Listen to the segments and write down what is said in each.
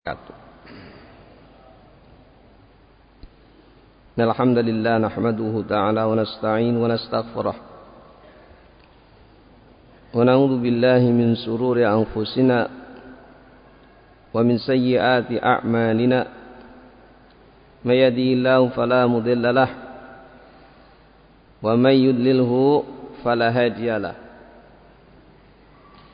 وبركاته. الحمد لله نحمده تعالى ونستعين ونستغفره. ونعوذ بالله من سرور أنفسنا ومن سيئات أعمالنا. من يدي الله فلا مضل له ومن يضلله فلا هادي له.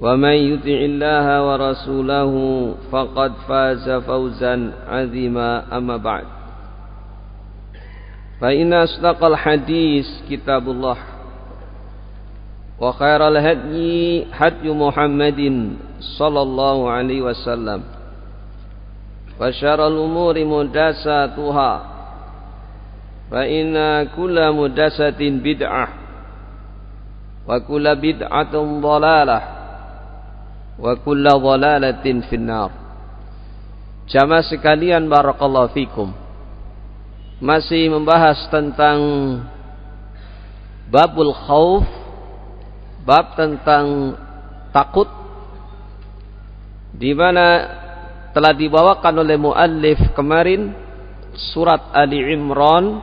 ومن يطع الله ورسوله فقد فاز فوزا عظيما أما بعد فإن أصدق الحديث كتاب الله وخير الهدي هدي محمد صلى الله عليه وسلم وشر الأمور مدساتها فإن كل مدسة بدعة وكل بدعة ضلالة wa kulla dhalalatin finnar. Jamaah sekalian barakallahu fikum. Masih membahas tentang babul khauf, bab tentang takut di mana telah dibawakan oleh muallif kemarin surat Ali Imran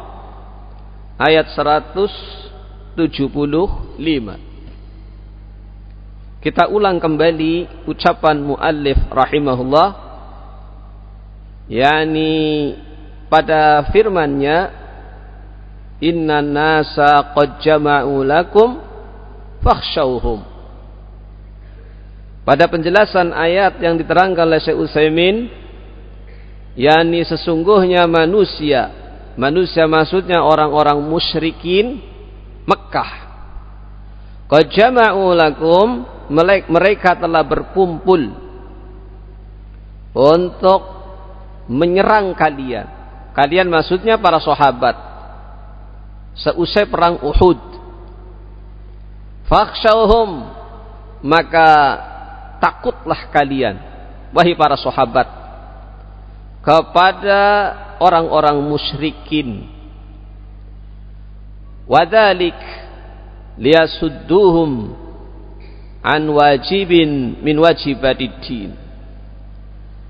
ayat 175. Kita ulang kembali ucapan muallif rahimahullah. Yakni pada firman-Nya Inna nasa qad jama'u lakum fakhshawhum. Pada penjelasan ayat yang diterangkan oleh Syekh Utsaimin yakni sesungguhnya manusia manusia maksudnya orang-orang musyrikin Mekah qad jama'u lakum mereka telah berkumpul untuk menyerang kalian. Kalian maksudnya para sahabat. Seusai perang Uhud. Fakhshawhum maka takutlah kalian wahai para sahabat kepada orang-orang musyrikin. Wadalik liyasudduhum an wajibin min wajibadiddin.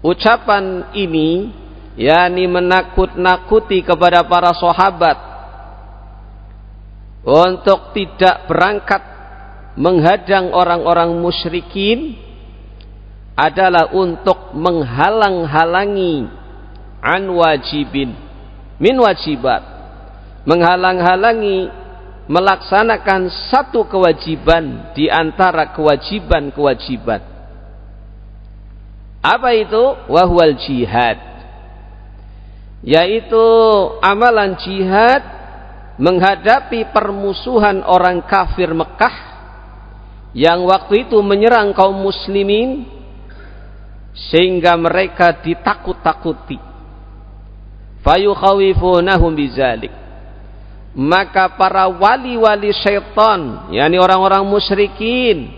Ucapan ini yakni menakut-nakuti kepada para sahabat untuk tidak berangkat menghadang orang-orang musyrikin adalah untuk menghalang-halangi an wajibin min wajibat menghalang-halangi melaksanakan satu kewajiban di antara kewajiban-kewajiban. Apa itu? Wahwal jihad. Yaitu amalan jihad menghadapi permusuhan orang kafir Mekah yang waktu itu menyerang kaum muslimin sehingga mereka ditakut-takuti. Fayukhawifunahum bizalik maka para wali-wali syaitan yakni orang-orang musyrikin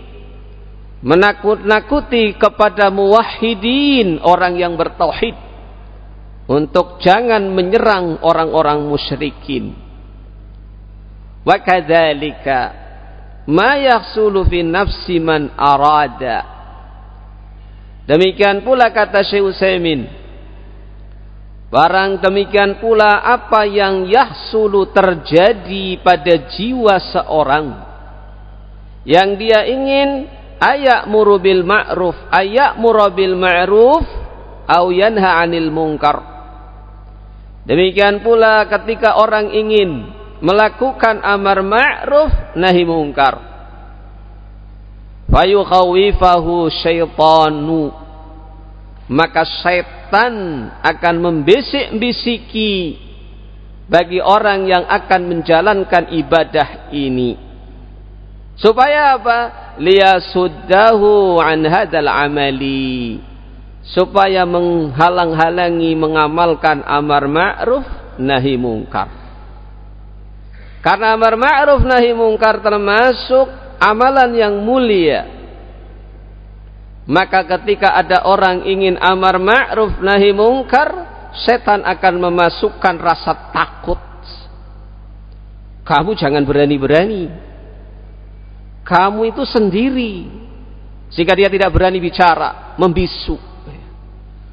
menakut-nakuti kepada muwahhidin orang yang bertauhid untuk jangan menyerang orang-orang musyrikin. Wa kadzalika ma yahsulu fi nafsi man arada. Demikian pula kata Syekh Utsaimin Barang demikian pula apa yang yahsulu terjadi pada jiwa seorang yang dia ingin ayak murubil ma'ruf ayak murabil ma'ruf au yanha 'anil munkar. Demikian pula ketika orang ingin melakukan amar ma'ruf nahi munkar. Fayukhawifahu syaitanu. Maka syaitan akan membisik-bisiki bagi orang yang akan menjalankan ibadah ini. Supaya apa? Liyasuddahu an hadal amali. Supaya menghalang-halangi mengamalkan amar ma'ruf nahi mungkar. Karena amar ma'ruf nahi mungkar termasuk amalan yang mulia. Maka ketika ada orang ingin amar ma'ruf nahi mungkar, setan akan memasukkan rasa takut. Kamu jangan berani-berani. Kamu itu sendiri. Sehingga dia tidak berani bicara, membisu.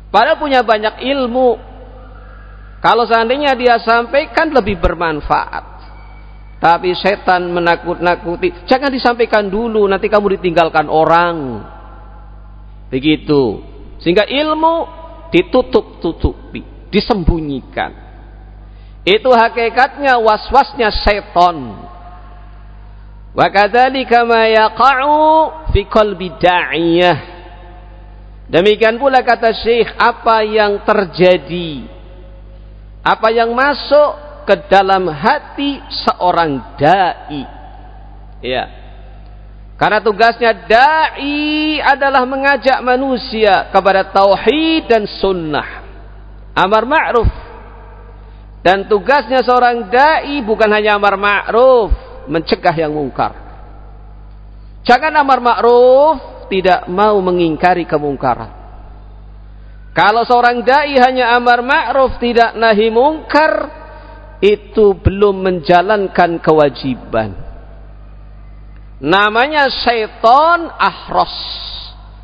Padahal punya banyak ilmu. Kalau seandainya dia sampaikan lebih bermanfaat. Tapi setan menakut-nakuti. Jangan disampaikan dulu, nanti kamu ditinggalkan orang. Begitu. Sehingga ilmu ditutup-tutupi, disembunyikan. Itu hakikatnya was-wasnya setan. Wa kadzalika ma yaqa'u fi qalbi da'iyah. Demikian pula kata Syekh, apa yang terjadi, apa yang masuk ke dalam hati seorang dai. Ya. Karena tugasnya dai adalah mengajak manusia kepada tauhid dan sunnah. Amar ma'ruf. Dan tugasnya seorang dai bukan hanya amar ma'ruf, mencegah yang mungkar. Jangan amar ma'ruf tidak mau mengingkari kemungkaran. Kalau seorang dai hanya amar ma'ruf tidak nahi mungkar, itu belum menjalankan kewajiban. Namanya setan ahros.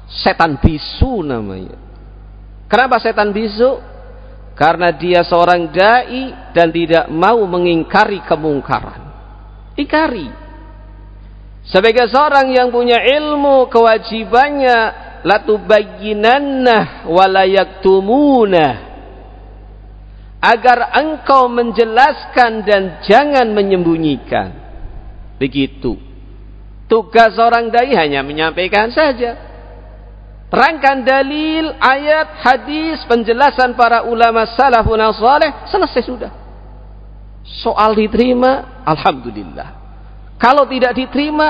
Setan bisu namanya. Kenapa setan bisu? Karena dia seorang dai dan tidak mau mengingkari kemungkaran. Ingkari. Sebagai seorang yang punya ilmu kewajibannya latubayyinannah walayaktumunah agar engkau menjelaskan dan jangan menyembunyikan. Begitu. Tugas orang dai hanya menyampaikan saja. Terangkan dalil, ayat, hadis, penjelasan para ulama salafun salih, selesai sudah. Soal diterima, Alhamdulillah. Kalau tidak diterima,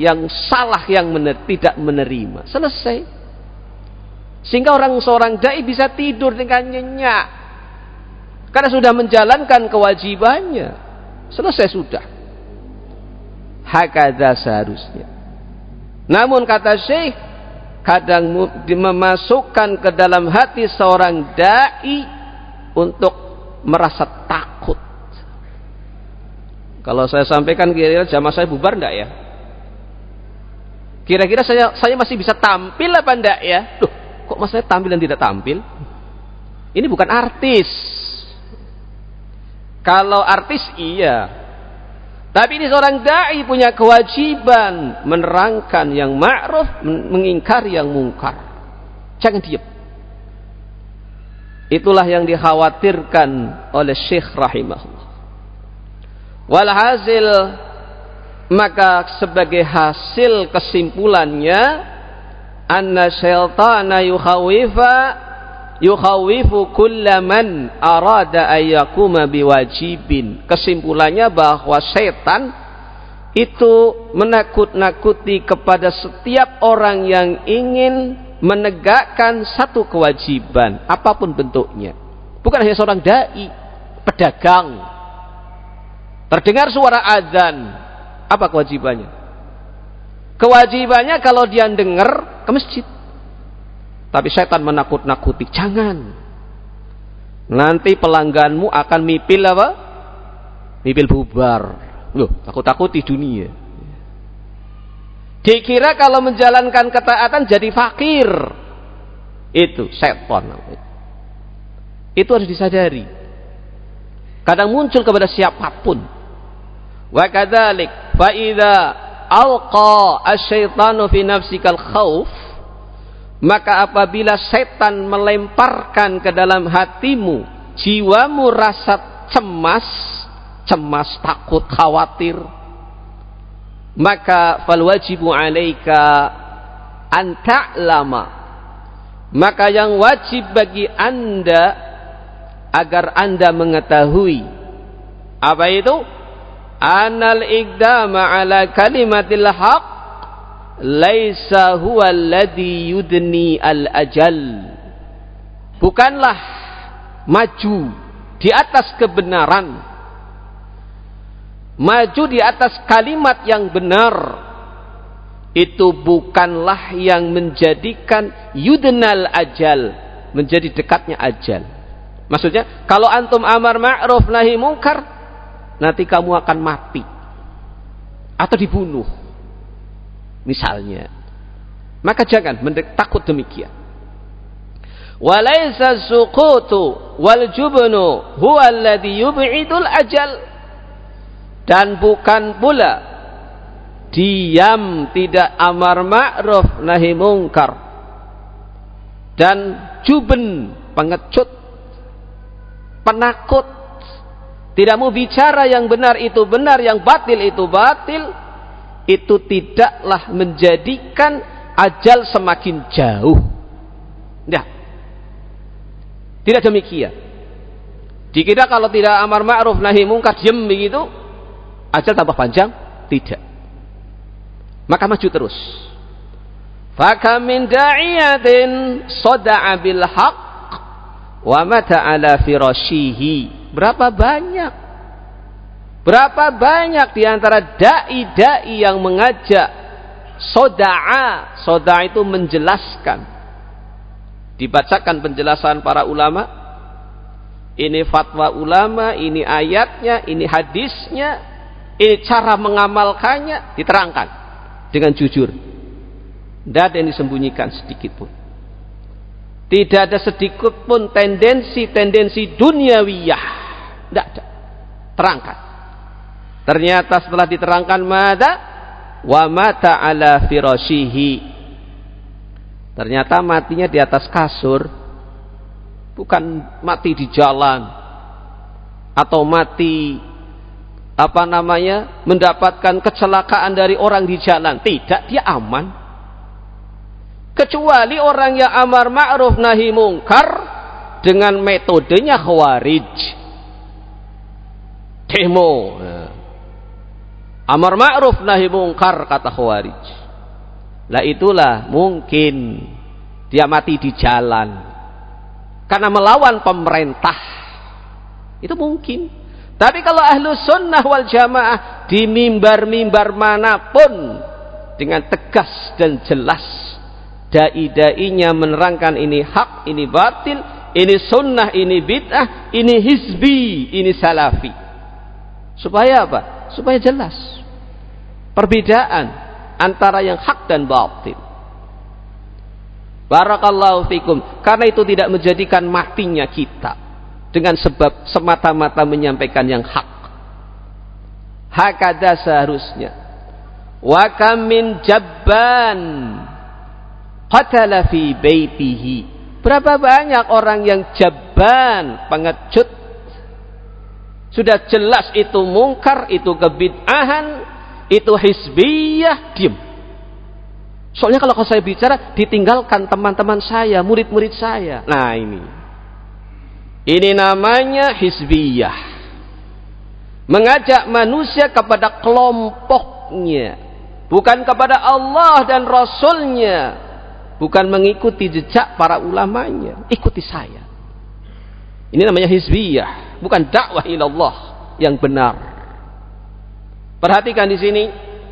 yang salah yang mener, tidak menerima. Selesai. Sehingga orang seorang dai bisa tidur dengan nyenyak karena sudah menjalankan kewajibannya. Selesai sudah. Hakada seharusnya. Namun kata Syekh, kadang memasukkan ke dalam hati seorang dai untuk merasa takut. Kalau saya sampaikan kira-kira jamaah saya bubar enggak ya? Kira-kira saya saya masih bisa tampil apa enggak ya? Duh, kok mas saya tampil dan tidak tampil? Ini bukan artis. Kalau artis iya. Tapi ini seorang dai punya kewajiban menerangkan yang ma'ruf, mengingkari yang mungkar. Jangan diam. Itulah yang dikhawatirkan oleh Syekh rahimahullah. Walhasil maka sebagai hasil kesimpulannya anna syaitana yukhawifa yukhawifu kullaman arada ayyakuma biwajibin. Kesimpulannya bahwa setan itu menakut-nakuti kepada setiap orang yang ingin menegakkan satu kewajiban, apa pun bentuknya. Bukan hanya seorang dai, pedagang. Terdengar suara azan, apa kewajibannya? Kewajibannya kalau dia dengar ke masjid. Tapi setan menakut-nakuti. Jangan. Nanti pelangganmu akan mipil apa? Mipil bubar. Loh, takut-takut di dunia. Dikira kalau menjalankan ketaatan jadi fakir. Itu setan. Itu harus disadari. Kadang muncul kepada siapa pun. Wa kadzalik fa idza alqa asyaitanu fi nafsikal khauf maka apabila setan melemparkan ke dalam hatimu jiwamu rasa cemas cemas takut khawatir maka fal wajibu alaika an ta'lama. Maka yang wajib bagi anda agar anda mengetahui apa itu? Anal ikdama ala kalimatil haq laisa huwa alladhi yudni al ajal bukanlah maju di atas kebenaran. Maju di atas kalimat yang benar. Itu bukanlah yang menjadikan yudnal ajal menjadi dekatnya ajal. Maksudnya kalau antum amar ma'ruf nahi mungkar nanti kamu akan mati. Atau dibunuh misalnya. Maka jangan takut demikian. Walaysa suqutu wal jubnu huwa alladhi yub'idul ajal. Dan bukan pula diam tidak amar ma'ruf nahi mungkar. Dan juben pengecut penakut. Tidak mau bicara yang benar itu benar yang batil itu batil itu tidaklah menjadikan ajal semakin jauh. Tidak. Tidak demikian. Dikira kalau tidak amar ma'ruf nahi mungkar diam begitu, ajal tambah panjang? Tidak. Maka maju terus. Faka min da'iyatin soda'a bil haq wa mata ala firashihi. Berapa banyak Berapa banyak di antara dai-dai yang mengajak soda'a. Soda'a itu menjelaskan. Dibacakan penjelasan para ulama. Ini fatwa ulama, ini ayatnya, ini hadisnya, ini cara mengamalkannya, diterangkan dengan jujur. Tidak ada yang disembunyikan sedikit pun. Tidak ada sedikit pun tendensi-tendensi duniawiyah. Tidak ada. Terangkan. Ternyata setelah diterangkan mada wa mata ala firashihi. Ternyata matinya di atas kasur. Bukan mati di jalan atau mati apa namanya mendapatkan kecelakaan dari orang di jalan. Tidak, dia aman. Kecuali orang yang amar ma'ruf nahi mungkar dengan metodenya khawarij. Demo. Nah Amar ma'ruf nahi mungkar kata Khawarij. Lah itulah mungkin dia mati di jalan. Karena melawan pemerintah. Itu mungkin. Tapi kalau ahlu sunnah wal jamaah di mimbar-mimbar mana pun dengan tegas dan jelas dai-dainya menerangkan ini hak, ini batil, ini sunnah, ini bid'ah, ini hizbi, ini salafi. Supaya apa? Supaya jelas perbedaan antara yang hak dan batil. Barakallahu fikum. Karena itu tidak menjadikan matinya kita dengan sebab semata-mata menyampaikan yang hak. Hakada seharusnya. Wa kam min jabban qatala fi baitihi. Berapa banyak orang yang jabban, pengecut. Sudah jelas itu mungkar, itu kebid'ahan, itu hizbiyah, diam. Soalnya kalau saya bicara, ditinggalkan teman-teman saya, murid-murid saya. Nah ini. Ini namanya hizbiyah. Mengajak manusia kepada kelompoknya. Bukan kepada Allah dan Rasulnya. Bukan mengikuti jejak para ulamanya. Ikuti saya. Ini namanya hizbiyah. Bukan dakwah ilallah yang benar. Perhatikan di sini,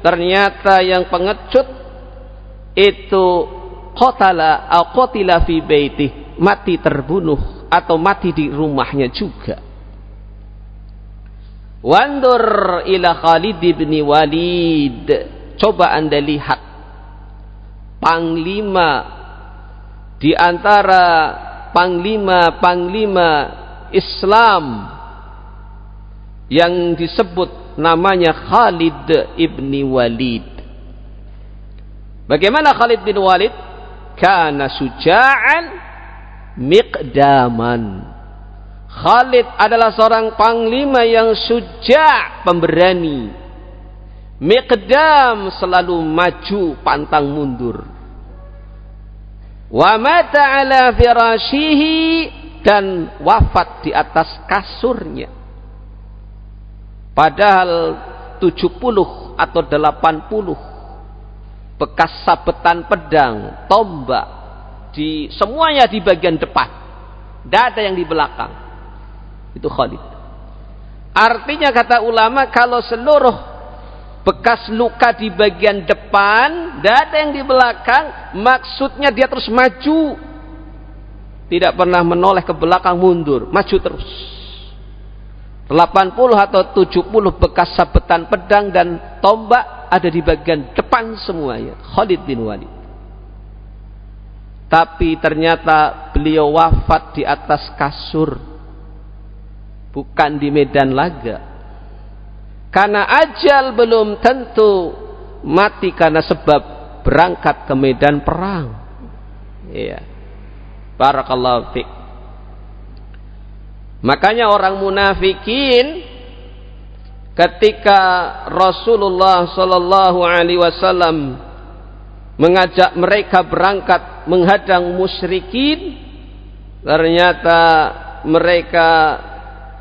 ternyata yang pengecut itu qatala atau qatila fi baiti, mati terbunuh atau mati di rumahnya juga. Wandur ila Khalid bin Walid. Coba Anda lihat panglima di antara panglima-panglima Islam yang disebut namanya Khalid ibni Walid. Bagaimana Khalid bin Walid? kana suja'an miqdaman Khalid adalah seorang panglima yang suja' pemberani miqdam selalu maju pantang mundur wa mata ala firashihi dan wafat di atas kasurnya padahal 70 atau 80 bekas sabetan pedang, tombak di semuanya di bagian depan. Tidak ada yang di belakang. Itu Khalid. Artinya kata ulama kalau seluruh bekas luka di bagian depan, tidak ada yang di belakang, maksudnya dia terus maju. Tidak pernah menoleh ke belakang mundur, maju terus. 80 atau 70 bekas sabetan pedang dan tombak ada di bagian depan semuanya. Khalid bin Walid. Tapi ternyata beliau wafat di atas kasur. Bukan di medan laga. Karena ajal belum tentu mati karena sebab berangkat ke medan perang. Iya. Barakallahu fiqh. Makanya orang munafikin ketika Rasulullah sallallahu alaihi wasallam mengajak mereka berangkat menghadang musyrikin ternyata mereka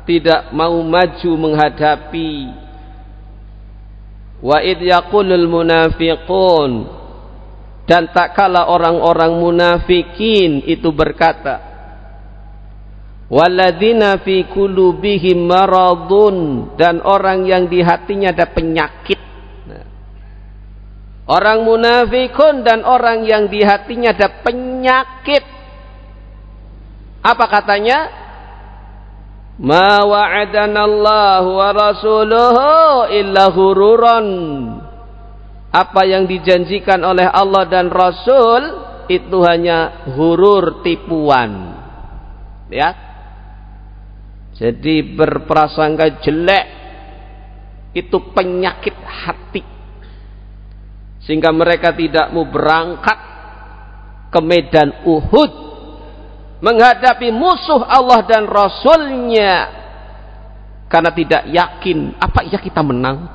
tidak mau maju menghadapi. Wa id yaqulul munafiqun dan tak kala orang-orang munafikin itu berkata Waladina fi kulubihim maradun dan orang yang di hatinya ada penyakit. Nah. Orang munafikun dan orang yang di hatinya ada penyakit. Apa katanya? Ma wa'adana Allah wa rasuluhu illa hururan. Apa yang dijanjikan oleh Allah dan Rasul itu hanya hurur tipuan. Ya, jadi berprasangka jelek itu penyakit hati. Sehingga mereka tidak mau berangkat ke medan Uhud menghadapi musuh Allah dan Rasulnya karena tidak yakin apa iya kita menang.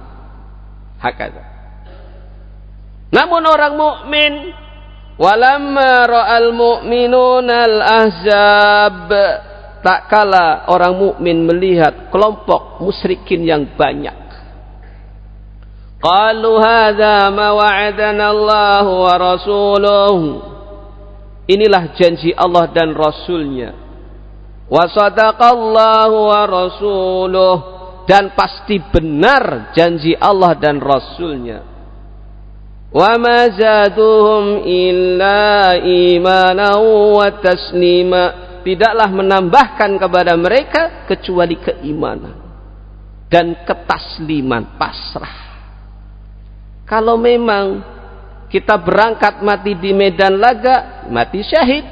Hakata. Namun orang mukmin walamma ra'al mu'minuna al-ahzab tak kala orang mukmin melihat kelompok musyrikin yang banyak. Qalu hadza ma wa'adana Allah wa rasuluh. Inilah janji Allah dan rasulnya. Wa sadaqallahu wa rasuluh. Dan pasti benar janji Allah dan rasulnya. Wa ma zaduhum illa imanan wa taslima tidaklah menambahkan kepada mereka kecuali keimanan dan ketasliman pasrah. Kalau memang kita berangkat mati di medan laga mati syahid.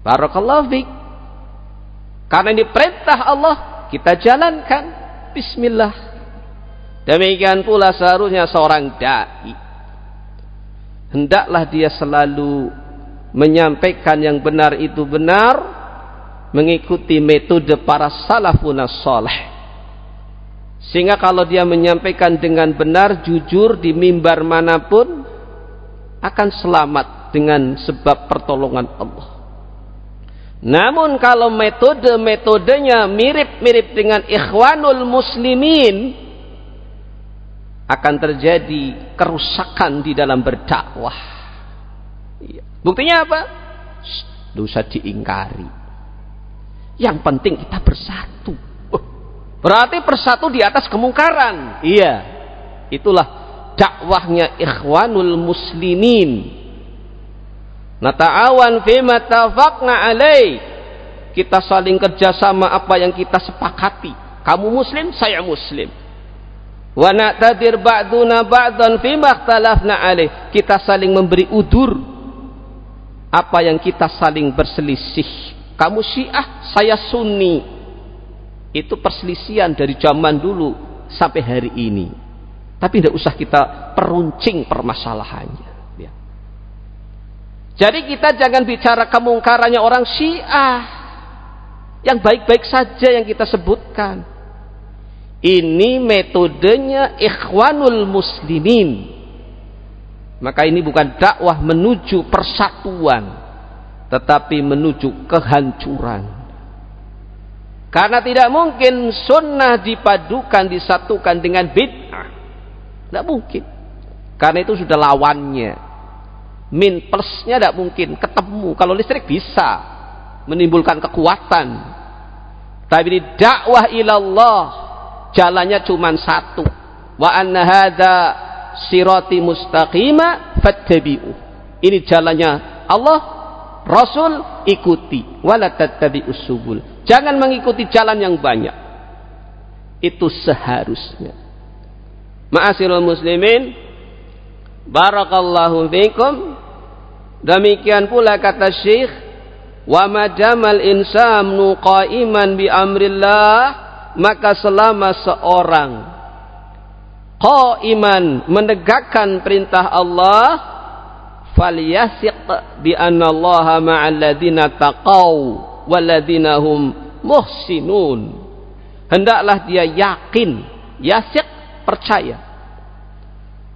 Barakallahu fiqh karena ini perintah Allah kita jalankan. Bismillah. Demikian pula seharusnya seorang dai hendaklah dia selalu menyampaikan yang benar itu benar mengikuti metode para salafun salih sehingga kalau dia menyampaikan dengan benar jujur di mimbar mana pun akan selamat dengan sebab pertolongan Allah. Namun kalau metode-metodenya mirip-mirip dengan ikhwanul muslimin akan terjadi kerusakan di dalam berdakwah. Buktinya apa? Dosa diingkari. Yang penting kita bersatu. Oh, berarti bersatu di atas kemungkaran. Iya. Itulah dakwahnya ikhwanul muslimin. Nata'awan fima tafaqna alaih. Kita saling kerjasama apa yang kita sepakati. Kamu muslim, saya muslim. Wa na'tadir ba'duna ba'dan fima ikhtalafna alaih. Kita saling memberi udur apa yang kita saling berselisih. Kamu Syiah, saya Sunni. Itu perselisihan dari zaman dulu sampai hari ini. Tapi tidak usah kita peruncing permasalahannya. Ya. Jadi kita jangan bicara kemungkarannya orang Syiah. Yang baik-baik saja yang kita sebutkan. Ini metodenya ikhwanul muslimin. Maka ini bukan dakwah menuju persatuan. Tetapi menuju kehancuran. Karena tidak mungkin sunnah dipadukan, disatukan dengan bid'ah. Tidak mungkin. Karena itu sudah lawannya min plusnya tidak mungkin ketemu kalau listrik bisa menimbulkan kekuatan tapi di dakwah ilallah jalannya cuma satu wa anna hadza sirati mustaqima fattabi'u. Ini jalannya Allah Rasul ikuti. Wala tattabi'us subul. Jangan mengikuti jalan yang banyak. Itu seharusnya. Ma'asirul muslimin barakallahu fikum. Demikian pula kata Syekh, "Wa madamal insanu qa'iman bi amrillah" maka selama seorang qa'iman menegakkan perintah Allah falyasiq bi anna Allah ma'al ladzina taqaw wal ladzina hum muhsinun. Hendaklah dia yakin yasiq percaya.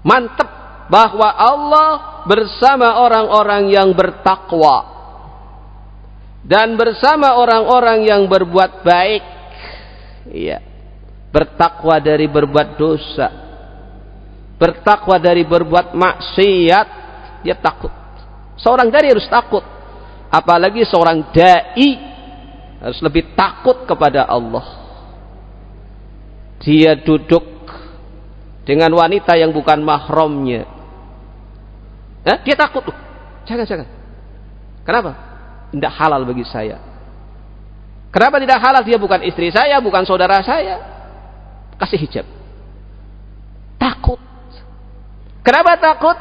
Mantap bahwa Allah bersama orang-orang yang bertakwa dan bersama orang-orang yang berbuat baik. Iya. Bertakwa dari berbuat dosa bertakwa dari berbuat maksiat dia takut seorang dari harus takut apalagi seorang dai harus lebih takut kepada Allah dia duduk dengan wanita yang bukan mahramnya Eh, dia takut tuh. Jangan, jangan. Kenapa? Tidak halal bagi saya. Kenapa tidak halal? Dia bukan istri saya, bukan saudara saya. Kasih hijab. Kenapa takut?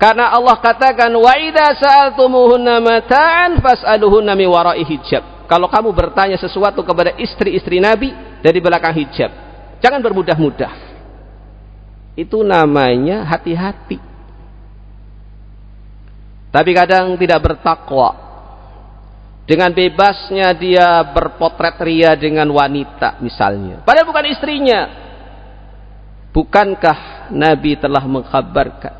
Karena Allah katakan wa idza sa'altumuhunna mata'an fas'aluhunna min wara'i hijab. Kalau kamu bertanya sesuatu kepada istri-istri Nabi dari belakang hijab, jangan bermudah-mudah. Itu namanya hati-hati. Tapi kadang tidak bertakwa. Dengan bebasnya dia berpotret ria dengan wanita misalnya. Padahal bukan istrinya. Bukankah Nabi telah mengkhabarkan.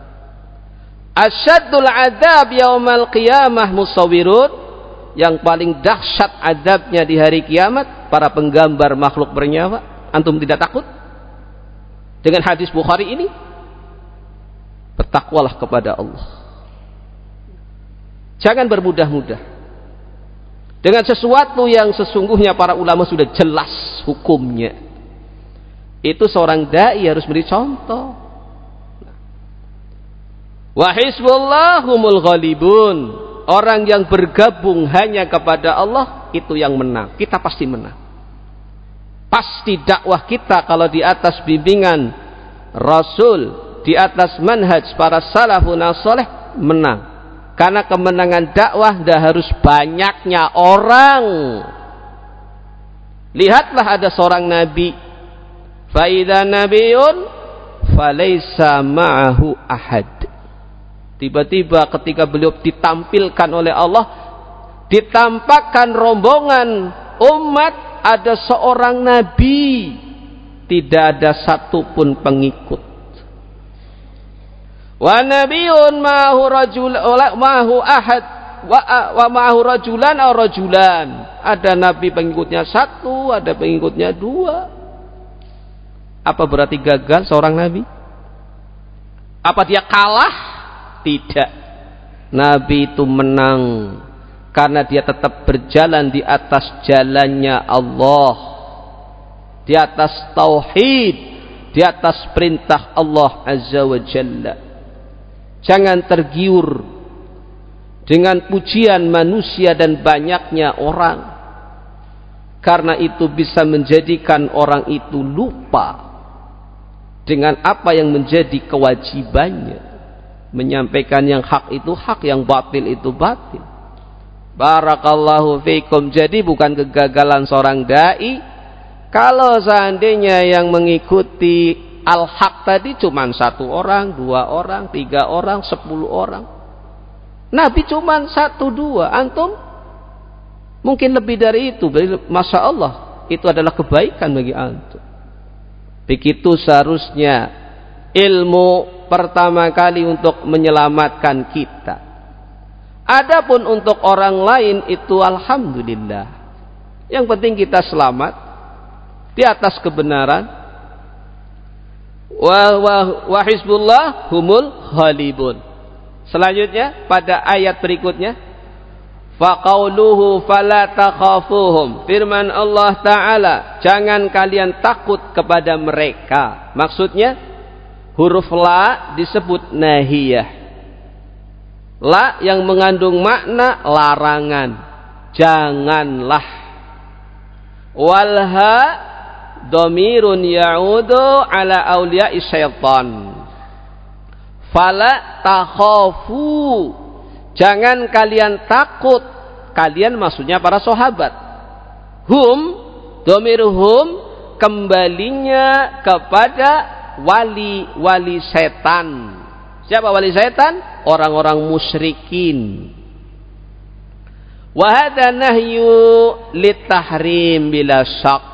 Asyadul adab yaumal qiyamah musawirun. Yang paling dahsyat adabnya di hari kiamat. Para penggambar makhluk bernyawa. Antum tidak takut? Dengan hadis Bukhari ini. Bertakwalah kepada Allah. Jangan bermudah-mudah. Dengan sesuatu yang sesungguhnya para ulama sudah jelas hukumnya. Itu seorang dai harus beri contoh. Wa hisbullahumul ghalibun. Orang yang bergabung hanya kepada Allah itu yang menang. Kita pasti menang. Pasti dakwah kita kalau di atas bimbingan Rasul, di atas manhaj para salafun salih menang. Karena kemenangan dakwah tidak harus banyaknya orang. Lihatlah ada seorang nabi. Faida nabiun falaysa ma'ahu ahad. Tiba-tiba ketika beliau ditampilkan oleh Allah, ditampakkan rombongan umat ada seorang nabi, tidak ada satupun pengikut. Wa nabiyyun ma'ahu rajul ma'ahu ahad wa, wa ma'ahu rajulan rajulan. Ada nabi pengikutnya satu ada pengikutnya dua apa berarti gagal seorang nabi? Apa dia kalah? Tidak. Nabi itu menang karena dia tetap berjalan di atas jalannya Allah. Di atas tauhid. Di atas perintah Allah azza wa jalla. Jangan tergiur dengan pujian manusia dan banyaknya orang. Karena itu bisa menjadikan orang itu lupa dengan apa yang menjadi kewajibannya. Menyampaikan yang hak itu hak, yang batil itu batil. Barakallahu fiikum. Jadi bukan kegagalan seorang dai kalau seandainya yang mengikuti Al-haq tadi cuma satu orang, dua orang, tiga orang, sepuluh orang. Nabi cuma satu dua. Antum mungkin lebih dari itu. Masya Allah. Itu adalah kebaikan bagi antum. Begitu seharusnya ilmu pertama kali untuk menyelamatkan kita. Adapun untuk orang lain itu alhamdulillah. Yang penting kita selamat di atas kebenaran. Wa, wa, wa humul khalibun. Selanjutnya pada ayat berikutnya faqauluhu fala takhafuhum. Firman Allah taala jangan kalian takut kepada mereka. Maksudnya huruf la disebut nahiyah. La yang mengandung makna larangan. Janganlah. Walha domirun ya'udu ala awliya syaitan. Fala takhafu. Jangan kalian takut. Kalian maksudnya para sahabat. Hum, domir hum, kembalinya kepada wali-wali setan. Siapa wali setan? Orang-orang musyrikin. Wahada nahyu litahrim bila syak.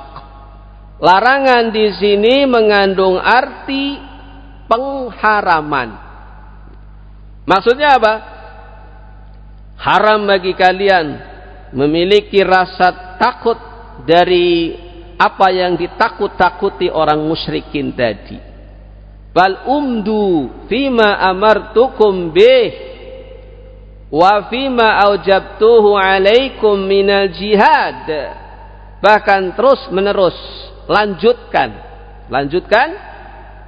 Larangan di sini mengandung arti pengharaman. Maksudnya apa? Haram bagi kalian memiliki rasa takut dari apa yang ditakut-takuti orang musyrikin tadi. Bal umdu fima amartukum bih wa fima aujabtuhu alaikum minal jihad. Bahkan terus menerus lanjutkan. Lanjutkan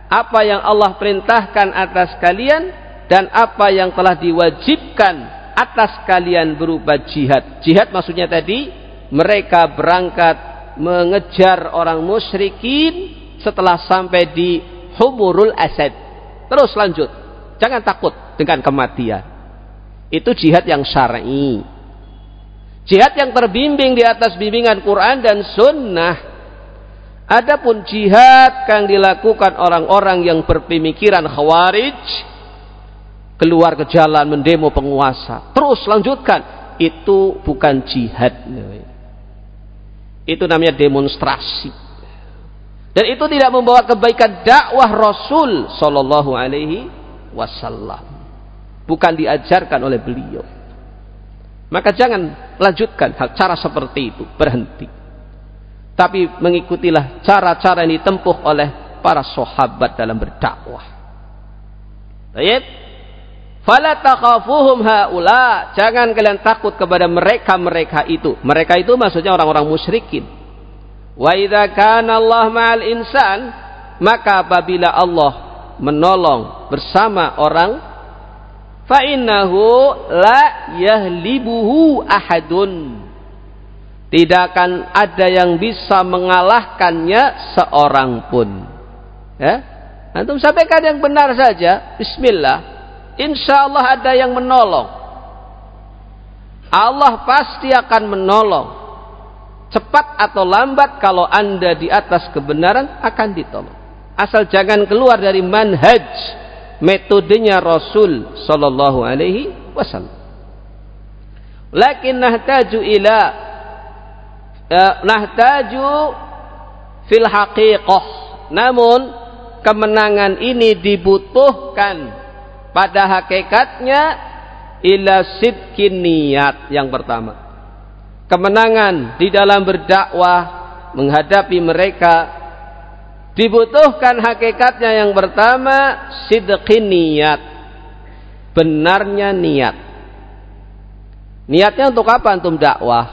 apa yang Allah perintahkan atas kalian dan apa yang telah diwajibkan atas kalian berupa jihad. Jihad maksudnya tadi mereka berangkat mengejar orang musyrikin setelah sampai di Humurul Asad. Terus lanjut. Jangan takut dengan kematian. Itu jihad yang syar'i. Jihad yang terbimbing di atas bimbingan Quran dan sunnah. Adapun jihad yang dilakukan orang-orang yang berpemikiran khawarij keluar ke jalan mendemo penguasa. Terus lanjutkan. Itu bukan jihad itu namanya demonstrasi. Dan itu tidak membawa kebaikan dakwah Rasul Shallallahu Alaihi Wasallam. Bukan diajarkan oleh beliau. Maka jangan lanjutkan cara seperti itu. Berhenti. Tapi mengikutilah cara-cara yang ditempuh oleh para sahabat dalam berdakwah. Baik. Fala takhafuhum haula. Jangan kalian takut kepada mereka-mereka itu. Mereka itu maksudnya orang-orang musyrikin. Wa idza kana Allah ma'al insan, maka apabila Allah menolong bersama orang fa innahu la yahlibuhu ahadun. Tidak akan ada yang bisa mengalahkannya seorang pun. Ya? Antum sampaikan yang benar saja. Bismillah insya Allah ada yang menolong. Allah pasti akan menolong. Cepat atau lambat kalau anda di atas kebenaran akan ditolong. Asal jangan keluar dari manhaj metodenya Rasul Sallallahu Alaihi Wasallam. Lakin nahtaju ila uh, nahtaju fil haqiqah. Namun kemenangan ini dibutuhkan pada hakikatnya ila sidkin niat yang pertama. Kemenangan di dalam berdakwah menghadapi mereka dibutuhkan hakikatnya yang pertama sidqin niat benarnya niat. Niatnya untuk apa antum dakwah?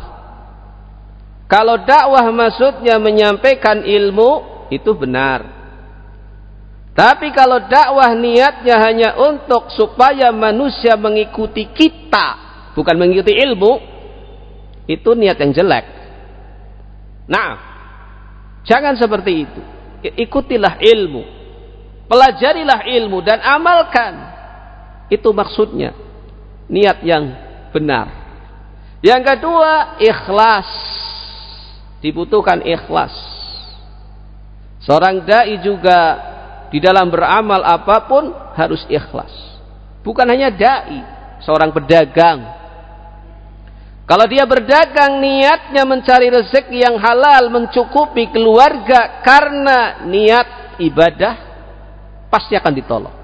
Kalau dakwah maksudnya menyampaikan ilmu itu benar tapi kalau dakwah niatnya hanya untuk supaya manusia mengikuti kita, bukan mengikuti ilmu, itu niat yang jelek. Nah, jangan seperti itu. Ikutilah ilmu. Pelajarilah ilmu dan amalkan. Itu maksudnya. Niat yang benar. Yang kedua, ikhlas. Dibutuhkan ikhlas. Seorang dai juga di dalam beramal apa pun harus ikhlas. Bukan hanya dai, seorang pedagang. Kalau dia berdagang niatnya mencari rezeki yang halal mencukupi keluarga karena niat ibadah pasti akan ditolong.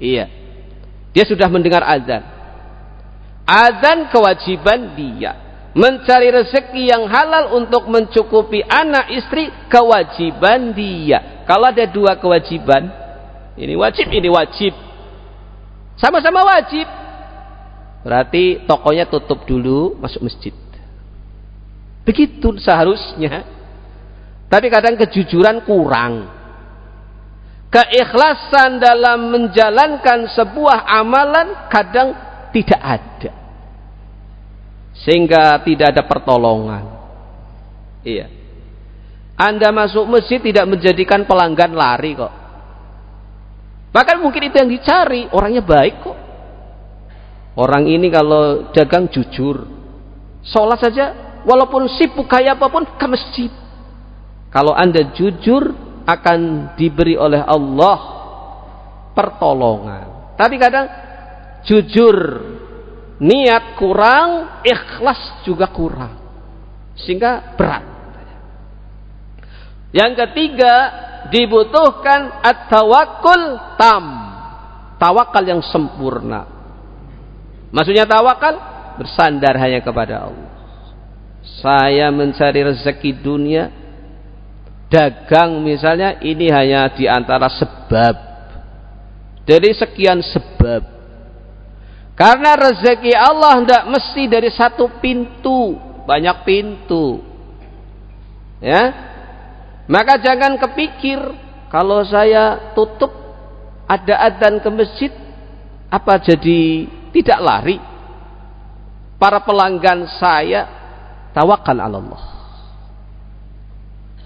Iya. Dia sudah mendengar azan. Azan kewajiban dia. Mencari rezeki yang halal untuk mencukupi anak istri kewajiban dia. Kalau ada dua kewajiban, ini wajib, ini wajib. Sama-sama wajib. Berarti tokonya tutup dulu, masuk masjid. Begitu seharusnya. Tapi kadang kejujuran kurang. Keikhlasan dalam menjalankan sebuah amalan kadang tidak ada sehingga tidak ada pertolongan. Iya. Anda masuk masjid tidak menjadikan pelanggan lari kok. Bahkan mungkin itu yang dicari, orangnya baik kok. Orang ini kalau dagang jujur. Sholat saja, walaupun sibuk kayak apa pun, ke masjid. Kalau Anda jujur, akan diberi oleh Allah pertolongan. Tapi kadang jujur niat kurang, ikhlas juga kurang. Sehingga berat. Yang ketiga, dibutuhkan at-tawakkul tam. Tawakal yang sempurna. Maksudnya tawakal bersandar hanya kepada Allah. Saya mencari rezeki dunia, dagang misalnya ini hanya di antara sebab. Dari sekian sebab karena rezeki Allah tidak mesti dari satu pintu, banyak pintu. Ya. Maka jangan kepikir kalau saya tutup ada adzan ke masjid apa jadi tidak lari? Para pelanggan saya tawakal Allah.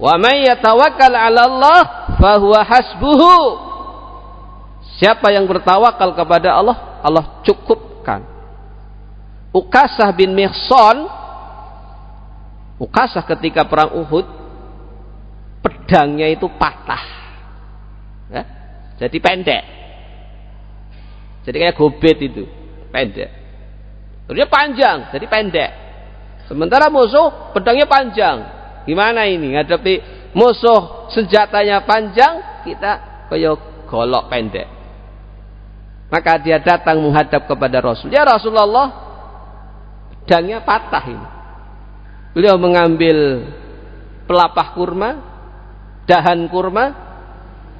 Wa may yatawakkal 'ala Allah fahuwa hasbuhu. Siapa yang bertawakal kepada Allah, Allah cukupkan. Ukasah bin Mihson Ukasah ketika perang Uhud pedangnya itu patah. Ya? Jadi pendek. Jadi kayak gobet itu, pendek. Terusnya panjang, jadi pendek. Sementara musuh pedangnya panjang. Gimana ini ngadepi musuh senjatanya panjang, kita kayak golok pendek. Maka dia datang menghadap kepada Rasul. Ya Rasulullah, pedangnya patah ini. Beliau mengambil pelapah kurma, dahan kurma,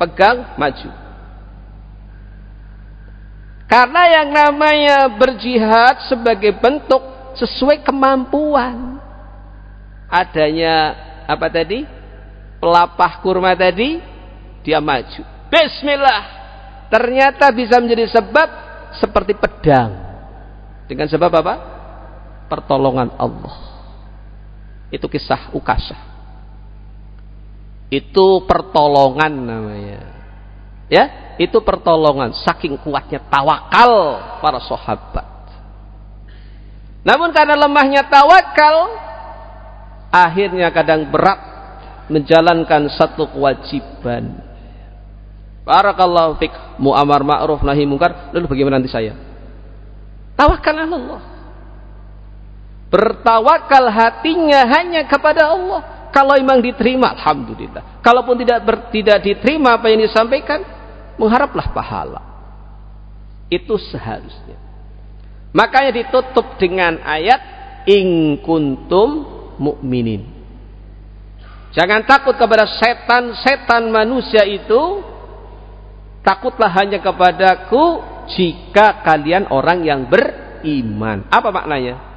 pegang, maju. Karena yang namanya berjihad sebagai bentuk sesuai kemampuan. Adanya apa tadi? Pelapah kurma tadi, dia maju. Bismillah ternyata bisa menjadi sebab seperti pedang. Dengan sebab apa? Pertolongan Allah. Itu kisah Ukasah. Itu pertolongan namanya. Ya, itu pertolongan saking kuatnya tawakal para sahabat. Namun karena lemahnya tawakal, akhirnya kadang berat menjalankan satu kewajiban Barakallahu fik. Mu'amar ma'ruf nahi mungkar. Lalu bagaimana nanti saya? Tawakal Allah. Bertawakal hatinya hanya kepada Allah. Kalau memang diterima, alhamdulillah. Kalaupun tidak ber, tidak diterima apa yang disampaikan, mengharaplah pahala. Itu seharusnya. Makanya ditutup dengan ayat in kuntum mukminin. Jangan takut kepada setan-setan manusia itu Takutlah hanya kepadaku jika kalian orang yang beriman. Apa maknanya?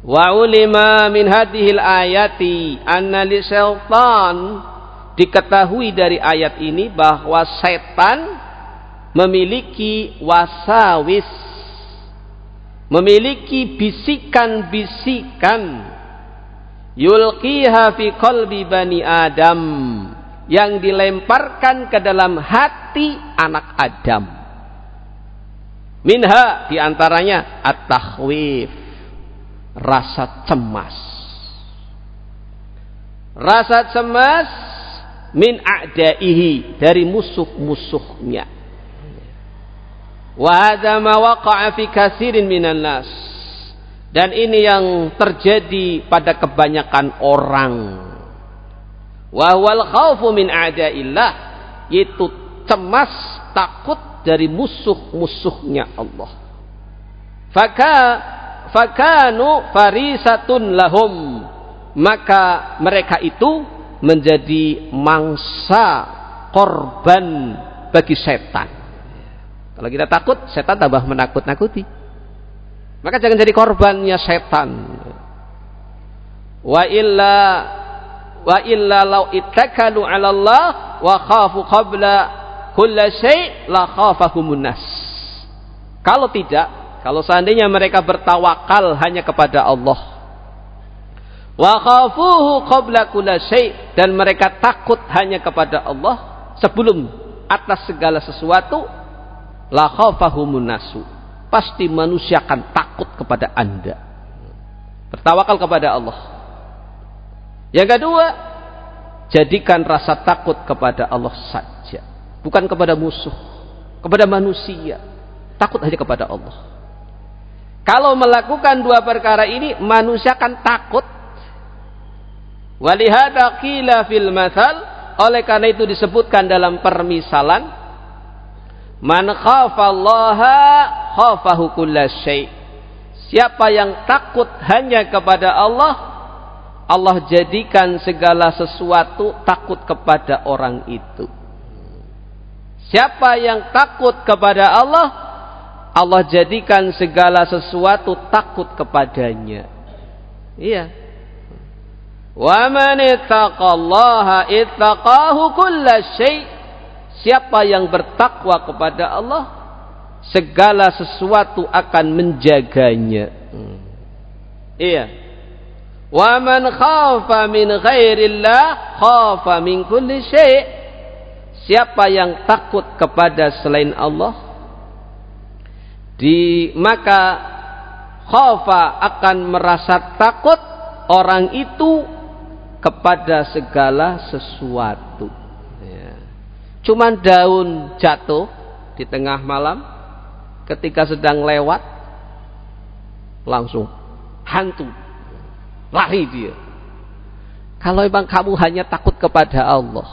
Wa ulima min hadhil ayati anna syaitan. Diketahui dari ayat ini bahwa setan memiliki wasawis memiliki bisikan-bisikan. Yulqiha fi qalbi bani adam yang dilemparkan ke dalam hati anak Adam. Minha di antaranya at-takhwif, rasa cemas. Rasa cemas min a'daihi dari musuh-musuhnya. Wa hadza ma waqa'a fi katsirin minan nas. Dan ini yang terjadi pada kebanyakan orang. Wa wal khaufu min a'da'illah yaitu cemas takut dari musuh-musuhnya Allah. Faka fakanu farisatun lahum maka mereka itu menjadi mangsa korban bagi setan kalau kita takut, setan tambah menakut-nakuti. Maka jangan jadi korbannya setan. Wa illa wa illa law ittakalu 'ala Allah wa khafu qabla kulli syai' la khafahumun nas. Kalau tidak, kalau seandainya mereka bertawakal hanya kepada Allah. Wa khafuhu qabla dan mereka takut hanya kepada Allah sebelum atas segala sesuatu la khafahumun nasu pasti manusia akan takut kepada anda. Bertawakal kepada Allah. Yang kedua jadikan rasa takut kepada Allah saja. Bukan kepada musuh kepada manusia. Takut hanya kepada Allah kalau melakukan dua perkara ini manusia akan takut walihada qila fil mathal oleh karena itu disebutkan dalam permisalan Man khafallaha khafahu kullasyai. Siapa yang takut hanya kepada Allah, Allah jadikan segala sesuatu takut kepada orang itu. Siapa yang takut kepada Allah, Allah jadikan segala sesuatu takut kepadanya. Iya. Wa man ittaqallaha ittaqahu kullasyai. Siapa yang bertakwa kepada Allah, segala sesuatu akan menjaganya. Hmm. Iya. Wa man khafa min ghairillah khafa min kulli syai'. Siapa yang takut kepada selain Allah, di maka khafa akan merasa takut orang itu kepada segala sesuatu. Cuman daun jatuh di tengah malam ketika sedang lewat langsung hantu lari dia. Kalau memang kamu hanya takut kepada Allah,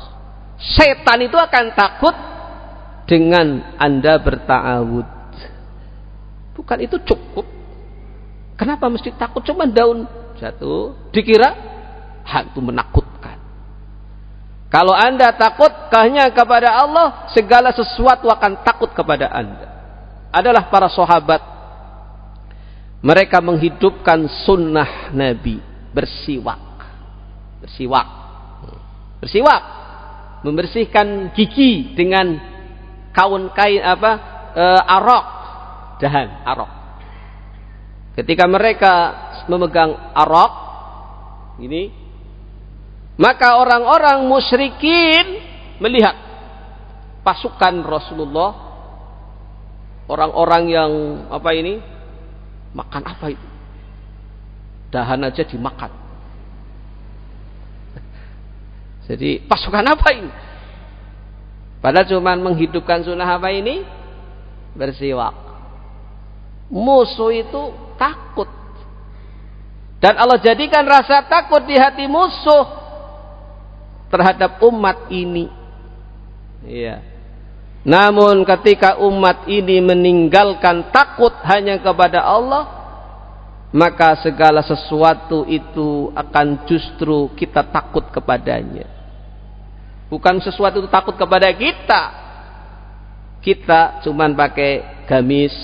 setan itu akan takut dengan Anda bertawud. Bukan itu cukup. Kenapa mesti takut? Cuma daun jatuh, dikira hantu menakutkan. Kalau anda takut hanya kepada Allah, segala sesuatu akan takut kepada anda. Adalah para sahabat. Mereka menghidupkan sunnah Nabi. Bersiwak. Bersiwak. Bersiwak. Membersihkan gigi dengan kaun kain apa? E, arok. Dahan, arok. Ketika mereka memegang arok. Ini maka orang-orang musyrikin melihat pasukan Rasulullah orang-orang yang apa ini makan apa itu dahan aja dimakan jadi pasukan apa ini padahal cuma menghidupkan sunnah apa ini bersiwak musuh itu takut dan Allah jadikan rasa takut di hati musuh terhadap umat ini. Iya. Namun ketika umat ini meninggalkan takut hanya kepada Allah, maka segala sesuatu itu akan justru kita takut kepadanya. Bukan sesuatu itu takut kepada kita. Kita cuman pakai gamis,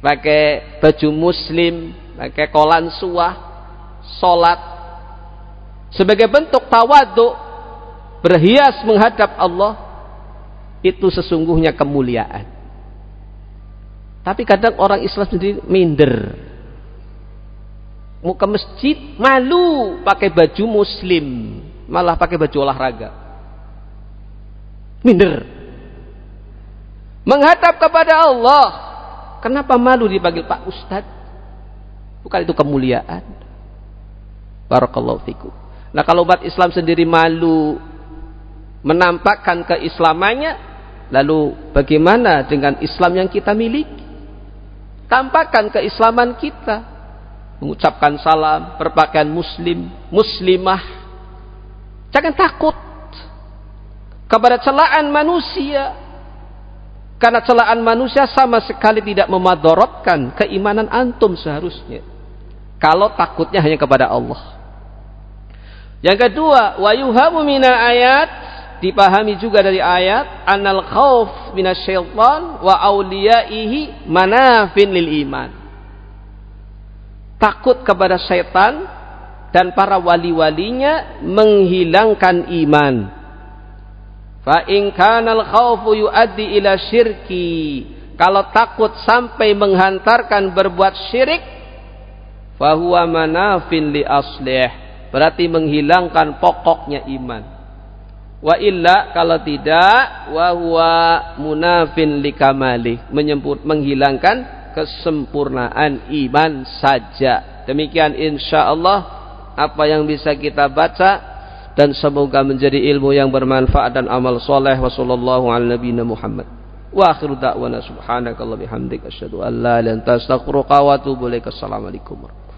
pakai baju muslim, pakai kolan suah, sholat, sebagai bentuk tawadu berhias menghadap Allah itu sesungguhnya kemuliaan. Tapi kadang orang Islam sendiri minder. Mau ke masjid malu pakai baju muslim, malah pakai baju olahraga. Minder. Menghadap kepada Allah, kenapa malu dipanggil Pak Ustadz? Bukan itu kemuliaan. Barakallahu fikum. Nah kalau umat Islam sendiri malu menampakkan keislamannya, Lalu bagaimana dengan Islam yang kita miliki? Tampakkan keislaman kita. Mengucapkan salam, berpakaian muslim, muslimah. Jangan takut kepada celaan manusia. Karena celaan manusia sama sekali tidak memadorotkan keimanan antum seharusnya. Kalau takutnya hanya kepada Allah. Yang kedua, wa yuhamu mina ayat dipahami juga dari ayat anal khauf minasyaitan wa auliyaihi manafin lil iman. Takut kepada setan dan para wali-walinya menghilangkan iman. Fa in kana al khaufu yuaddi ila syirki. Kalau takut sampai menghantarkan berbuat syirik, fahuwa manafin li aslih. Berarti menghilangkan pokoknya iman. Wa illa kalau tidak wa huwa munafin likamali menyempur menghilangkan kesempurnaan iman saja. Demikian insyaallah apa yang bisa kita baca dan semoga menjadi ilmu yang bermanfaat dan amal soleh wa sallallahu ala nabiyina Muhammad. Wa akhiru da'wana subhanakallah bihamdika asyhadu an la anta astaghfiruka wa atubu ilaik. Assalamualaikum Pas.